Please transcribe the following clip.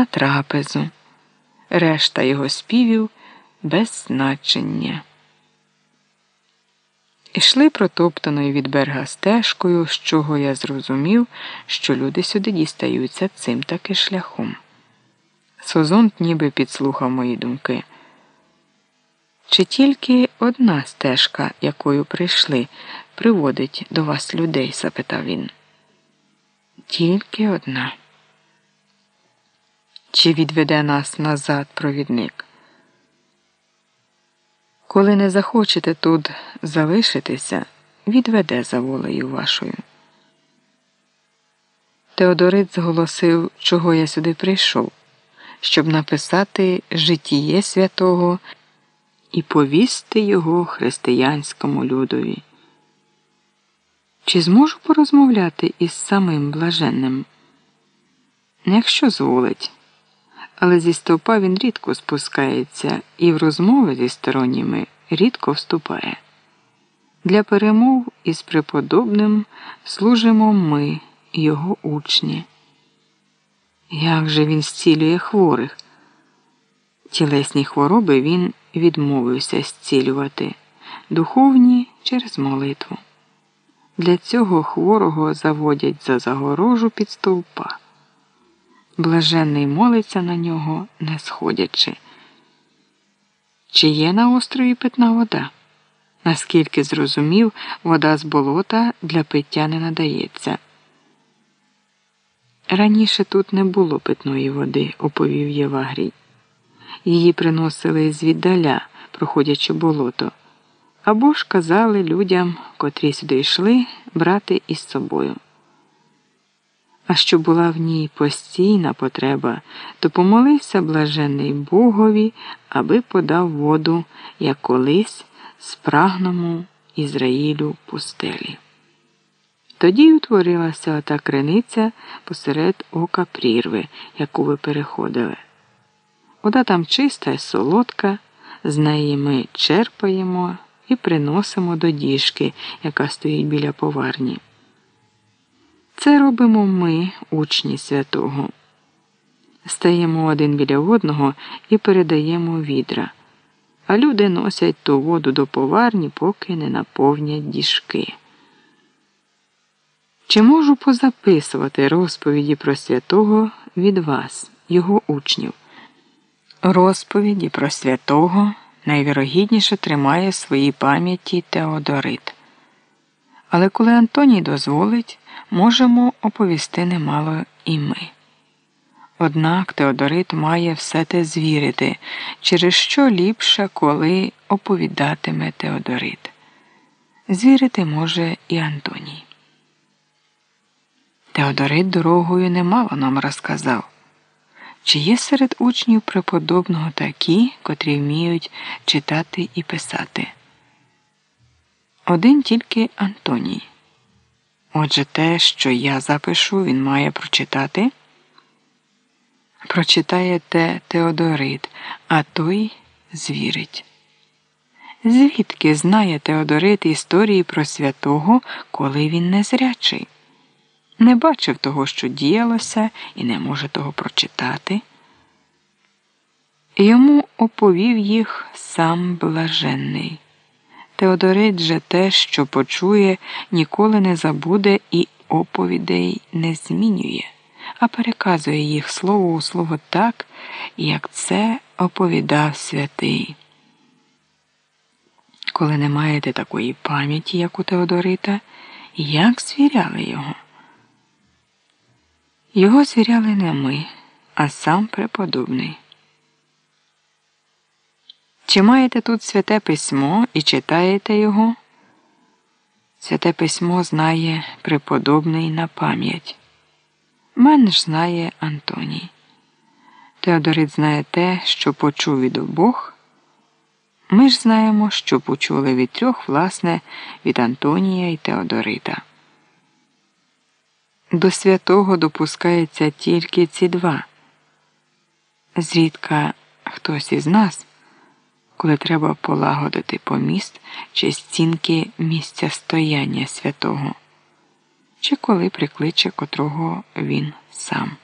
на трапезу, решта його співів без значення. Ішли протоптаною від берега стежкою, з чого я зрозумів, що люди сюди дістаються цим таки шляхом. Созонт ніби підслухав мої думки. Чи тільки одна стежка, якою прийшли, приводить до вас людей? запитав він. Тільки одна. Чи відведе нас назад провідник? Коли не захочете тут залишитися, відведе за волею вашою. Теодорит зголосив, чого я сюди прийшов, щоб написати житіє святого і повісти його християнському людові. Чи зможу порозмовляти із самим блаженним? Якщо зволить, але зі стовпа він рідко спускається і в розмови зі сторонніми рідко вступає. Для перемов із преподобним служимо ми, його учні. Як же він зцілює хворих? Тілесні хвороби він відмовився зцілювати, духовні через молитву. Для цього хворого заводять за загорожу під стовпа. Блаженний молиться на нього, не сходячи. Чи є на острові питна вода? Наскільки зрозумів, вода з болота для пиття не надається. Раніше тут не було питної води, оповів Євагрій. Її приносили звіддаля, проходячи болото, або ж казали людям, котрі сюди йшли, брати із собою. А що була в ній постійна потреба, то помолився блажений Богові, аби подав воду, як колись спрагному Ізраїлю пустелі. Тоді утворилася ота криниця посеред ока прірви, яку ви переходили. Вода там чиста і солодка, з неї ми черпаємо і приносимо до діжки, яка стоїть біля поварні. Це робимо ми, учні святого. Стаємо один біля одного і передаємо відра, а люди носять ту воду до поварні, поки не наповнять діжки. Чи можу позаписувати розповіді про святого від вас, його учнів? Розповіді про святого найвірогідніше тримає в своїй пам'яті Теодорит. Але коли Антоній дозволить, можемо оповісти немало і ми. Однак Теодорит має все те звірити, через що ліпше, коли оповідатиме Теодорит. Звірити може і Антоній. Теодорит дорогою немало нам розказав. Чи є серед учнів преподобного такі, котрі вміють читати і писати? Один тільки Антоній. Отже, те, що я запишу, він має прочитати. Прочитає те Теодорит, а той звірить. Звідки знає Теодорит історії про святого, коли він незрячий? Не бачив того, що діялося, і не може того прочитати. Йому оповів їх сам блаженний. Теодорит же те, що почує, ніколи не забуде і оповідей не змінює, а переказує їх слово у слово так, як це оповідав святий. Коли не маєте такої пам'яті, як у Теодорита, як звіряли його? Його звіряли не ми, а сам преподобний. Чи маєте тут святе письмо і читаєте його? Святе письмо знає преподобний на пам'ять. Мене ж знає Антоній. Теодорит знає те, що почув від обох. Ми ж знаємо, що почули від трьох, власне, від Антонія і Теодорита. До святого допускається тільки ці два. Зрідка хтось із нас коли треба полагодити поміст чи стінки місця стояння святого, чи коли прикличе котрого він сам.